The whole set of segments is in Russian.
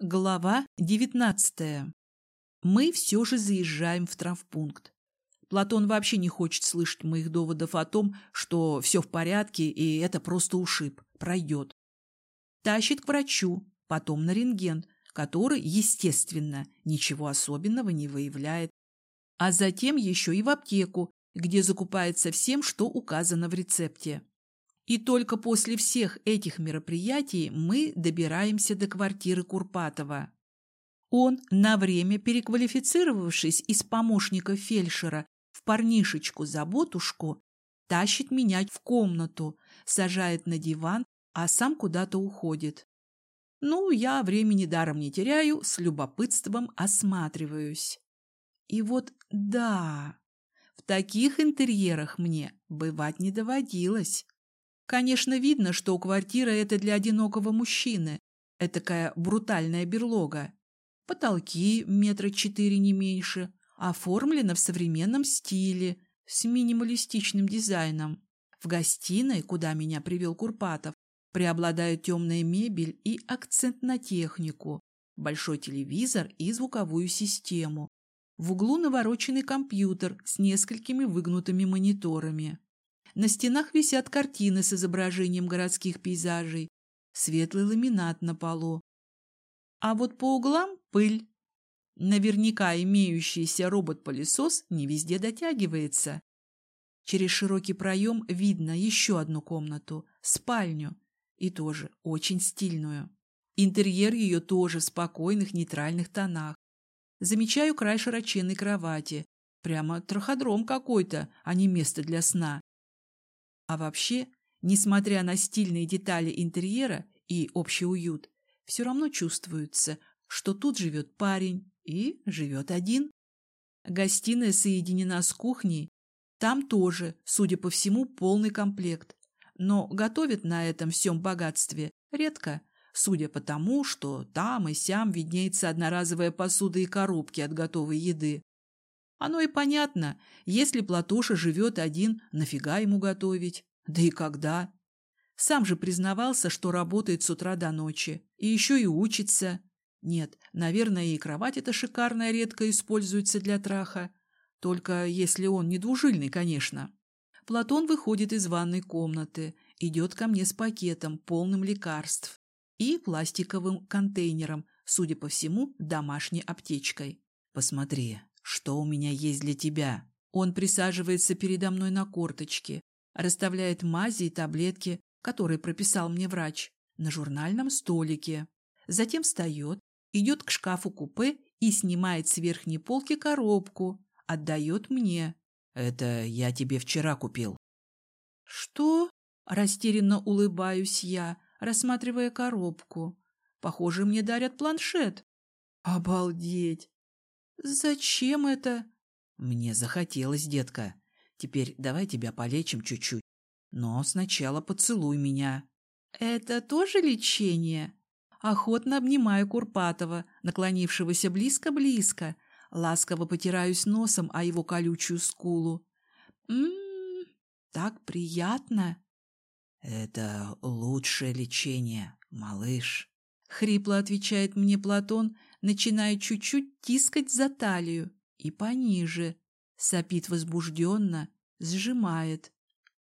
Глава девятнадцатая. Мы все же заезжаем в травпункт. Платон вообще не хочет слышать моих доводов о том, что все в порядке и это просто ушиб, пройдет. Тащит к врачу, потом на рентген, который, естественно, ничего особенного не выявляет. А затем еще и в аптеку, где закупается всем, что указано в рецепте. И только после всех этих мероприятий мы добираемся до квартиры Курпатова. Он, на время переквалифицировавшись из помощника фельдшера в парнишечку-заботушку, тащит меня в комнату, сажает на диван, а сам куда-то уходит. Ну, я времени даром не теряю, с любопытством осматриваюсь. И вот да, в таких интерьерах мне бывать не доводилось. Конечно, видно, что квартира это для одинокого мужчины. Этакая брутальная берлога. Потолки метра четыре не меньше. Оформлена в современном стиле, с минималистичным дизайном. В гостиной, куда меня привел Курпатов, преобладают темная мебель и акцент на технику, большой телевизор и звуковую систему. В углу навороченный компьютер с несколькими выгнутыми мониторами. На стенах висят картины с изображением городских пейзажей, светлый ламинат на полу. А вот по углам пыль. Наверняка имеющийся робот-пылесос не везде дотягивается. Через широкий проем видно еще одну комнату, спальню, и тоже очень стильную. Интерьер ее тоже в спокойных нейтральных тонах. Замечаю край широченной кровати. Прямо траходром какой-то, а не место для сна. А вообще, несмотря на стильные детали интерьера и общий уют, все равно чувствуется, что тут живет парень и живет один. Гостиная соединена с кухней. Там тоже, судя по всему, полный комплект. Но готовят на этом всем богатстве редко, судя по тому, что там и сям виднеется одноразовая посуда и коробки от готовой еды. Оно и понятно, если Платоша живет один, нафига ему готовить? Да и когда? Сам же признавался, что работает с утра до ночи. И еще и учится. Нет, наверное, и кровать эта шикарная редко используется для траха. Только если он не двужильный, конечно. Платон выходит из ванной комнаты, идет ко мне с пакетом, полным лекарств, и пластиковым контейнером, судя по всему, домашней аптечкой. «Посмотри, что у меня есть для тебя?» Он присаживается передо мной на корточке, расставляет мази и таблетки, которые прописал мне врач, на журнальном столике. Затем встает, идет к шкафу-купе и снимает с верхней полки коробку, отдает мне. «Это я тебе вчера купил». «Что?» – растерянно улыбаюсь я, рассматривая коробку. «Похоже, мне дарят планшет». «Обалдеть! Зачем это?» «Мне захотелось, детка. Теперь давай тебя полечим чуть-чуть. Но сначала поцелуй меня». «Это тоже лечение?» Охотно обнимаю Курпатова, наклонившегося близко-близко. Ласково потираюсь носом о его колючую скулу. «М-м-м, так приятно!» «Это лучшее лечение, малыш!» Хрипло отвечает мне Платон, начиная чуть-чуть тискать за талию и пониже. Сопит возбужденно, сжимает.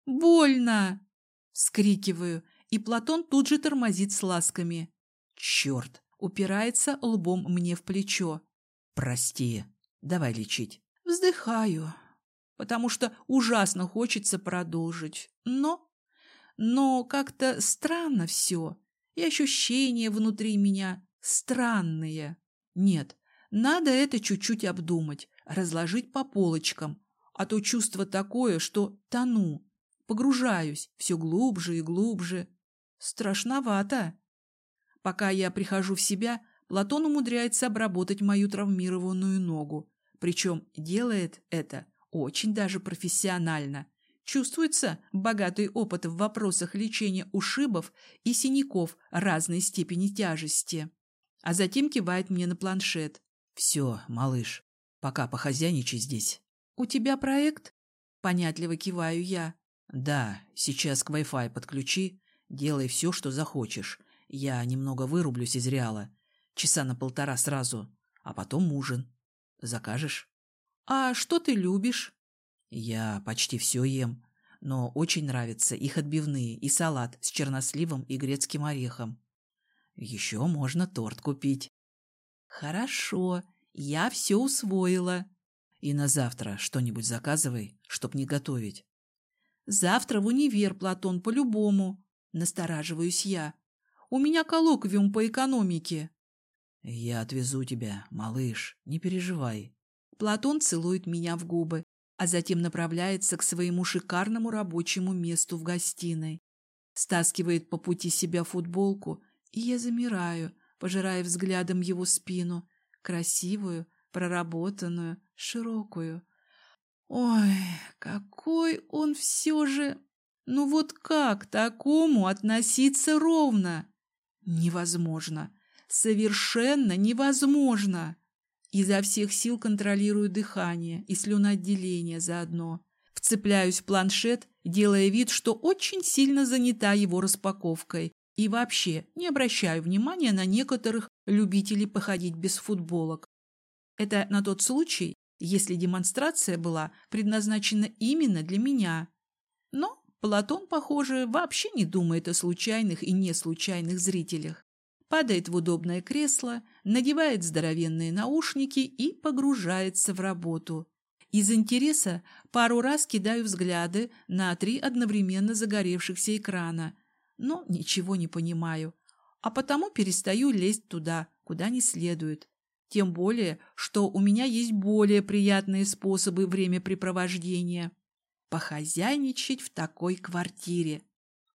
«Больно!» — скрикиваю, и Платон тут же тормозит с ласками. «Черт!» — упирается лбом мне в плечо. «Прости. Давай лечить». Вздыхаю, потому что ужасно хочется продолжить. Но... Но как-то странно все. И ощущения внутри меня странные. Нет, надо это чуть-чуть обдумать, разложить по полочкам, а то чувство такое, что тону, погружаюсь все глубже и глубже. Страшновато. Пока я прихожу в себя, Платон умудряется обработать мою травмированную ногу, причем делает это очень даже профессионально. Чувствуется богатый опыт в вопросах лечения ушибов и синяков разной степени тяжести. А затем кивает мне на планшет. «Все, малыш, пока похозяйничай здесь». «У тебя проект?» Понятливо киваю я. «Да, сейчас к Wi-Fi подключи, делай все, что захочешь. Я немного вырублюсь из реала. часа на полтора сразу, а потом ужин. Закажешь? А что ты любишь? Я почти все ем, но очень нравятся их отбивные и салат с черносливом и грецким орехом. Еще можно торт купить. Хорошо, я все усвоила. И на завтра что-нибудь заказывай, чтоб не готовить. Завтра в универ, Платон, по-любому. Настораживаюсь я. У меня коллоквиум по экономике. Я отвезу тебя, малыш, не переживай. Платон целует меня в губы, а затем направляется к своему шикарному рабочему месту в гостиной. Стаскивает по пути себя футболку, и я замираю, пожирая взглядом его спину, красивую, проработанную, широкую. Ой, какой он все же... Ну вот как такому относиться ровно? Невозможно. Совершенно невозможно. Изо всех сил контролирую дыхание и слюноотделение заодно. Вцепляюсь в планшет, делая вид, что очень сильно занята его распаковкой. И вообще не обращаю внимания на некоторых любителей походить без футболок. Это на тот случай, если демонстрация была предназначена именно для меня. Но Платон, похоже, вообще не думает о случайных и неслучайных зрителях. Падает в удобное кресло, надевает здоровенные наушники и погружается в работу. Из интереса пару раз кидаю взгляды на три одновременно загоревшихся экрана, но ничего не понимаю, а потому перестаю лезть туда, куда не следует. Тем более, что у меня есть более приятные способы времяпрепровождения. Похозяйничать в такой квартире.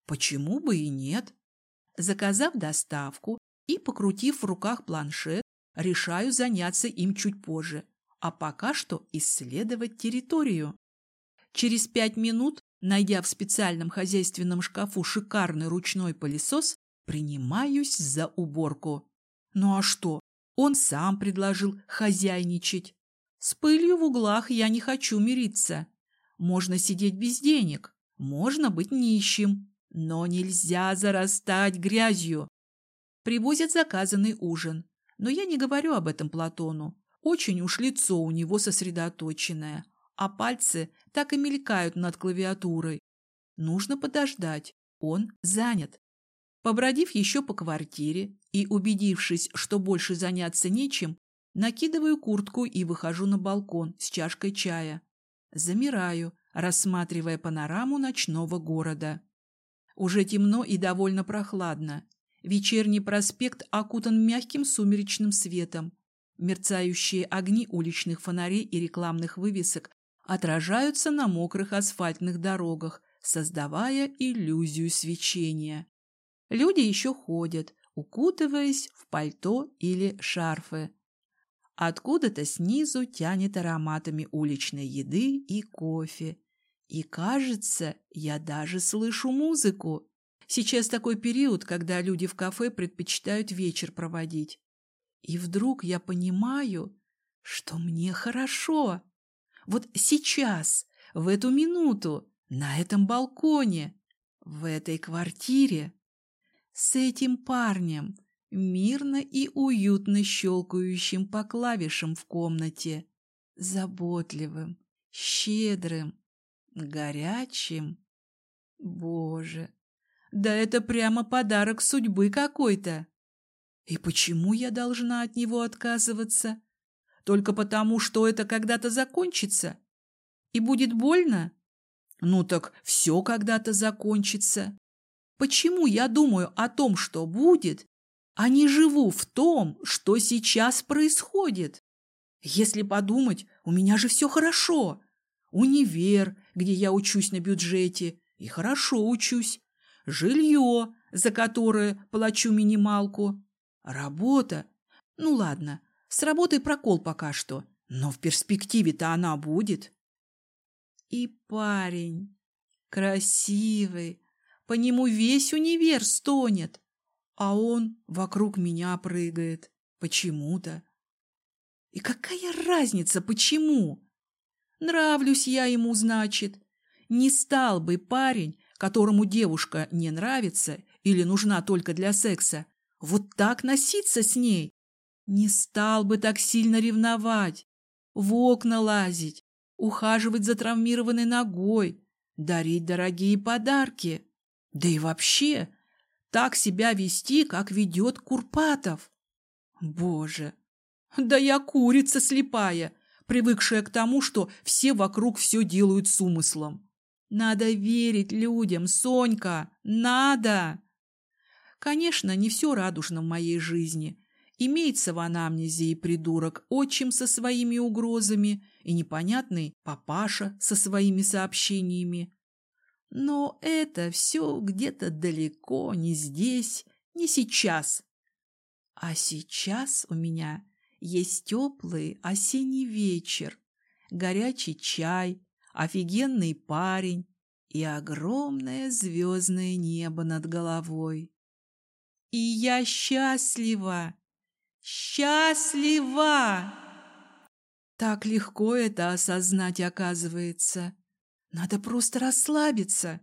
Почему бы и нет? Заказав доставку и покрутив в руках планшет, решаю заняться им чуть позже, а пока что исследовать территорию. Через пять минут, найдя в специальном хозяйственном шкафу шикарный ручной пылесос, принимаюсь за уборку. Ну а что, он сам предложил хозяйничать. С пылью в углах я не хочу мириться. Можно сидеть без денег, можно быть нищим, но нельзя зарастать грязью. Привозят заказанный ужин, но я не говорю об этом Платону. Очень уж лицо у него сосредоточенное, а пальцы так и мелькают над клавиатурой. Нужно подождать, он занят. Побродив еще по квартире и убедившись, что больше заняться нечем, накидываю куртку и выхожу на балкон с чашкой чая. Замираю, рассматривая панораму ночного города. Уже темно и довольно прохладно. Вечерний проспект окутан мягким сумеречным светом. Мерцающие огни уличных фонарей и рекламных вывесок отражаются на мокрых асфальтных дорогах, создавая иллюзию свечения. Люди еще ходят, укутываясь в пальто или шарфы. Откуда-то снизу тянет ароматами уличной еды и кофе. И кажется, я даже слышу музыку. Сейчас такой период, когда люди в кафе предпочитают вечер проводить. И вдруг я понимаю, что мне хорошо. Вот сейчас, в эту минуту, на этом балконе, в этой квартире с этим парнем, мирно и уютно щелкающим по клавишам в комнате, заботливым, щедрым, горячим. Боже, да это прямо подарок судьбы какой-то. И почему я должна от него отказываться? Только потому, что это когда-то закончится? И будет больно? Ну так все когда-то закончится. Почему я думаю о том, что будет, а не живу в том, что сейчас происходит? Если подумать, у меня же все хорошо. Универ, где я учусь на бюджете, и хорошо учусь. Жилье, за которое плачу минималку. Работа. Ну ладно, с работой прокол пока что, но в перспективе-то она будет. И парень. Красивый, по нему весь универ стонет, а он вокруг меня прыгает. Почему-то. И какая разница, почему? Нравлюсь я ему, значит. Не стал бы парень, которому девушка не нравится или нужна только для секса, вот так носиться с ней, Не стал бы так сильно ревновать, в окна лазить, ухаживать за травмированной ногой, дарить дорогие подарки. Да и вообще, так себя вести, как ведет Курпатов. Боже, да я курица слепая, привыкшая к тому, что все вокруг все делают с умыслом. Надо верить людям, Сонька, надо! Конечно, не все радужно в моей жизни. Имеется в анамнезе и придурок, отчим со своими угрозами, и непонятный папаша со своими сообщениями. Но это все где-то далеко, не здесь, не сейчас. А сейчас у меня есть теплый осенний вечер, горячий чай, офигенный парень и огромное звездное небо над головой. И я счастлива! Счастлива! Так легко это осознать оказывается. Надо просто расслабиться.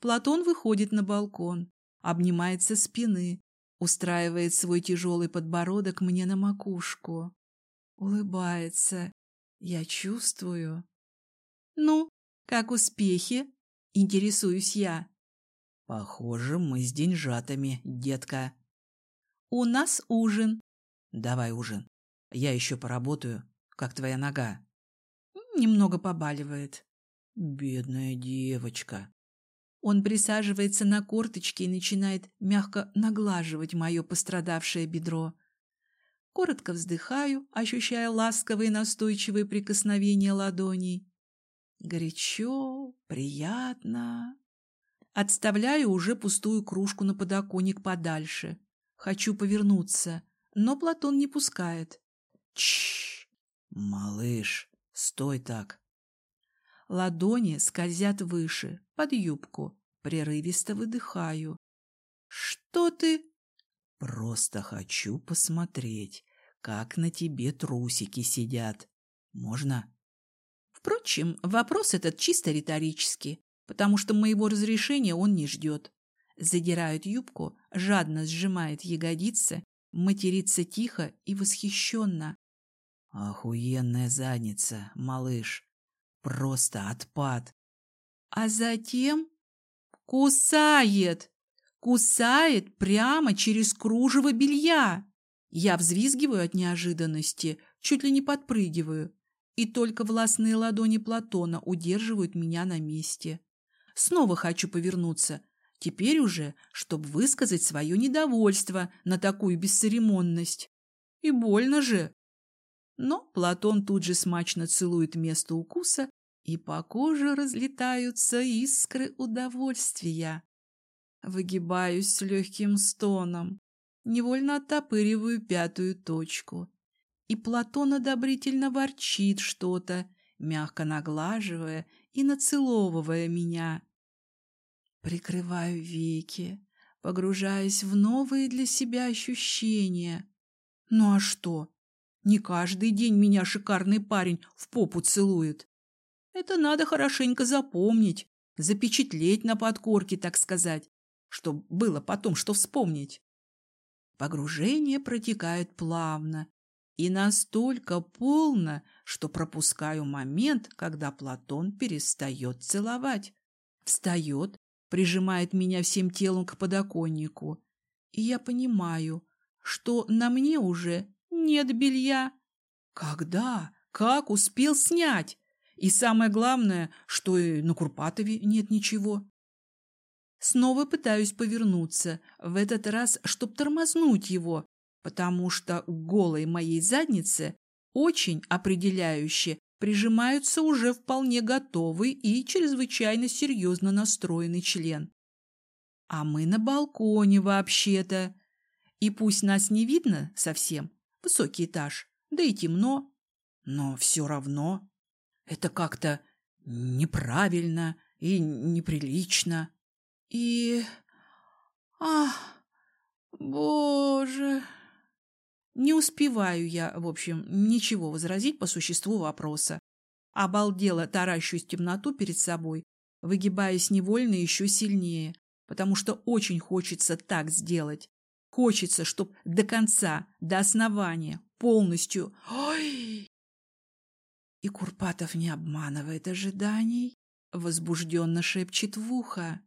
Платон выходит на балкон, обнимается спины, устраивает свой тяжелый подбородок мне на макушку. Улыбается. Я чувствую. «Ну, как успехи?» — интересуюсь я. «Похоже, мы с деньжатами, детка». «У нас ужин». «Давай ужин. Я еще поработаю. Как твоя нога?» «Немного побаливает». «Бедная девочка». Он присаживается на корточки и начинает мягко наглаживать мое пострадавшее бедро. Коротко вздыхаю, ощущая ласковые настойчивые прикосновения ладоней. Горячо, приятно. Отставляю уже пустую кружку на подоконник подальше. Хочу повернуться, но Платон не пускает. Чш, малыш, стой так. Ладони скользят выше, под юбку. Прерывисто выдыхаю. Что ты? Просто хочу посмотреть, как на тебе трусики сидят. Можно? Впрочем, вопрос этот чисто риторический, потому что моего разрешения он не ждет. Задирает юбку, жадно сжимает ягодицы, матерится тихо и восхищенно. Охуенная задница, малыш. Просто отпад. А затем кусает. Кусает прямо через кружево белья. Я взвизгиваю от неожиданности, чуть ли не подпрыгиваю и только властные ладони Платона удерживают меня на месте. Снова хочу повернуться, теперь уже, чтобы высказать свое недовольство на такую бесцеремонность. И больно же. Но Платон тут же смачно целует место укуса, и по коже разлетаются искры удовольствия. Выгибаюсь с легким стоном, невольно оттопыриваю пятую точку и Платон одобрительно ворчит что-то, мягко наглаживая и нацеловывая меня. Прикрываю веки, погружаясь в новые для себя ощущения. Ну а что? Не каждый день меня шикарный парень в попу целует. Это надо хорошенько запомнить, запечатлеть на подкорке, так сказать, чтобы было потом что вспомнить. Погружение протекает плавно, и настолько полно, что пропускаю момент, когда Платон перестает целовать. Встает, прижимает меня всем телом к подоконнику. И я понимаю, что на мне уже нет белья. Когда? Как успел снять? И самое главное, что и на Курпатове нет ничего. Снова пытаюсь повернуться, в этот раз, чтоб тормознуть его, потому что голой моей заднице очень определяюще прижимаются уже вполне готовый и чрезвычайно серьезно настроенный член. А мы на балконе вообще-то. И пусть нас не видно совсем, высокий этаж, да и темно, но все равно это как-то неправильно и неприлично. И... Ах, боже... Не успеваю я, в общем, ничего возразить по существу вопроса. Обалдела таращусь темноту перед собой, выгибаясь невольно еще сильнее, потому что очень хочется так сделать. Хочется, чтоб до конца, до основания, полностью. Ой! И Курпатов не обманывает ожиданий, возбужденно шепчет в ухо.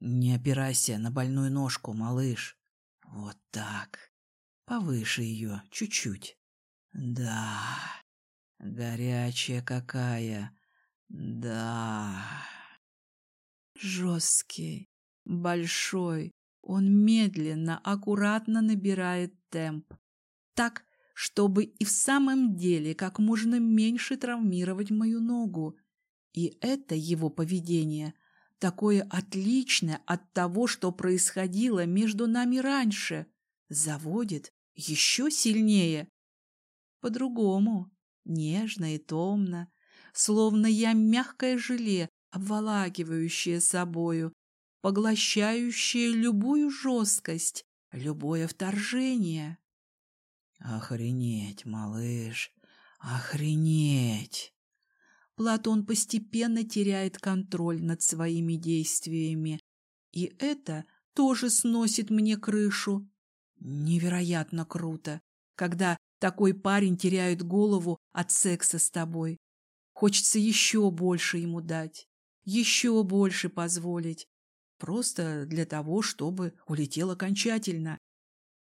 Не опирайся на больную ножку, малыш. Вот так. Повыше ее, чуть-чуть. Да, горячая какая. Да. Жесткий, большой, он медленно, аккуратно набирает темп. Так, чтобы и в самом деле как можно меньше травмировать мою ногу. И это его поведение такое отличное от того, что происходило между нами раньше, заводит еще сильнее. По-другому, нежно и томно, словно я мягкое желе, обволакивающее собою, поглощающее любую жесткость, любое вторжение. Охренеть, малыш, охренеть! Платон постепенно теряет контроль над своими действиями, и это тоже сносит мне крышу. Невероятно круто, когда такой парень теряет голову от секса с тобой. Хочется еще больше ему дать, еще больше позволить, Просто для того, чтобы улетел окончательно.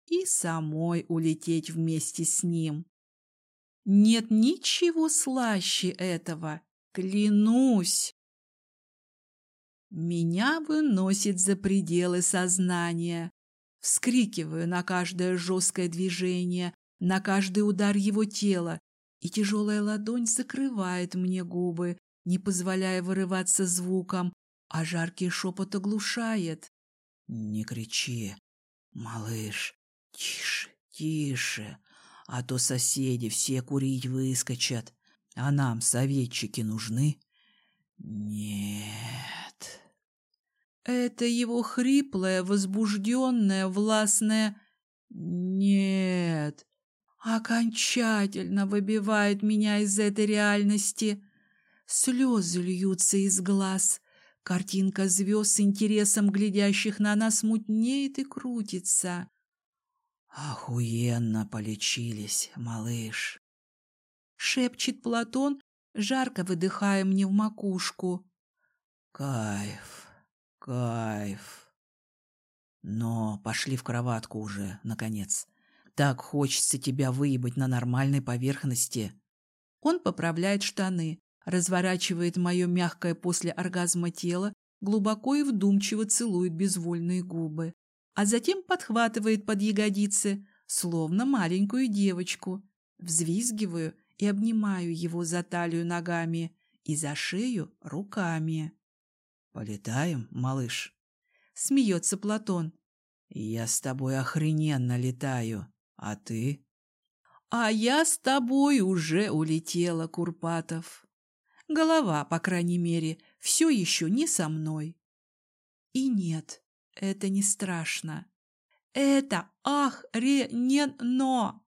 И самой улететь вместе с ним. Нет ничего слаще этого, клянусь. Меня выносит за пределы сознания. Вскрикиваю на каждое жесткое движение, на каждый удар его тела, и тяжелая ладонь закрывает мне губы, не позволяя вырываться звуком, а жаркий шепот оглушает. «Не кричи, малыш, тише, тише, а то соседи все курить выскочат, а нам советчики нужны?» «Нет». Это его хриплое, возбужденное, властное «нет» окончательно выбивает меня из этой реальности. Слезы льются из глаз, Картинка звезд с интересом глядящих на нас мутнеет и крутится. «Охуенно полечились, малыш!» Шепчет Платон, жарко выдыхая мне в макушку. «Кайф, кайф!» Но пошли в кроватку уже, наконец. Так хочется тебя выебать на нормальной поверхности. Он поправляет штаны, разворачивает мое мягкое после оргазма тело, глубоко и вдумчиво целует безвольные губы, а затем подхватывает под ягодицы, словно маленькую девочку. Взвизгиваю и обнимаю его за талию ногами и за шею руками. «Полетаем, малыш?» — смеется Платон. «Я с тобой охрененно летаю, а ты?» «А я с тобой уже улетела, Курпатов». Голова, по крайней мере, все еще не со мной. И нет, это не страшно. Это ах-ре-не-но!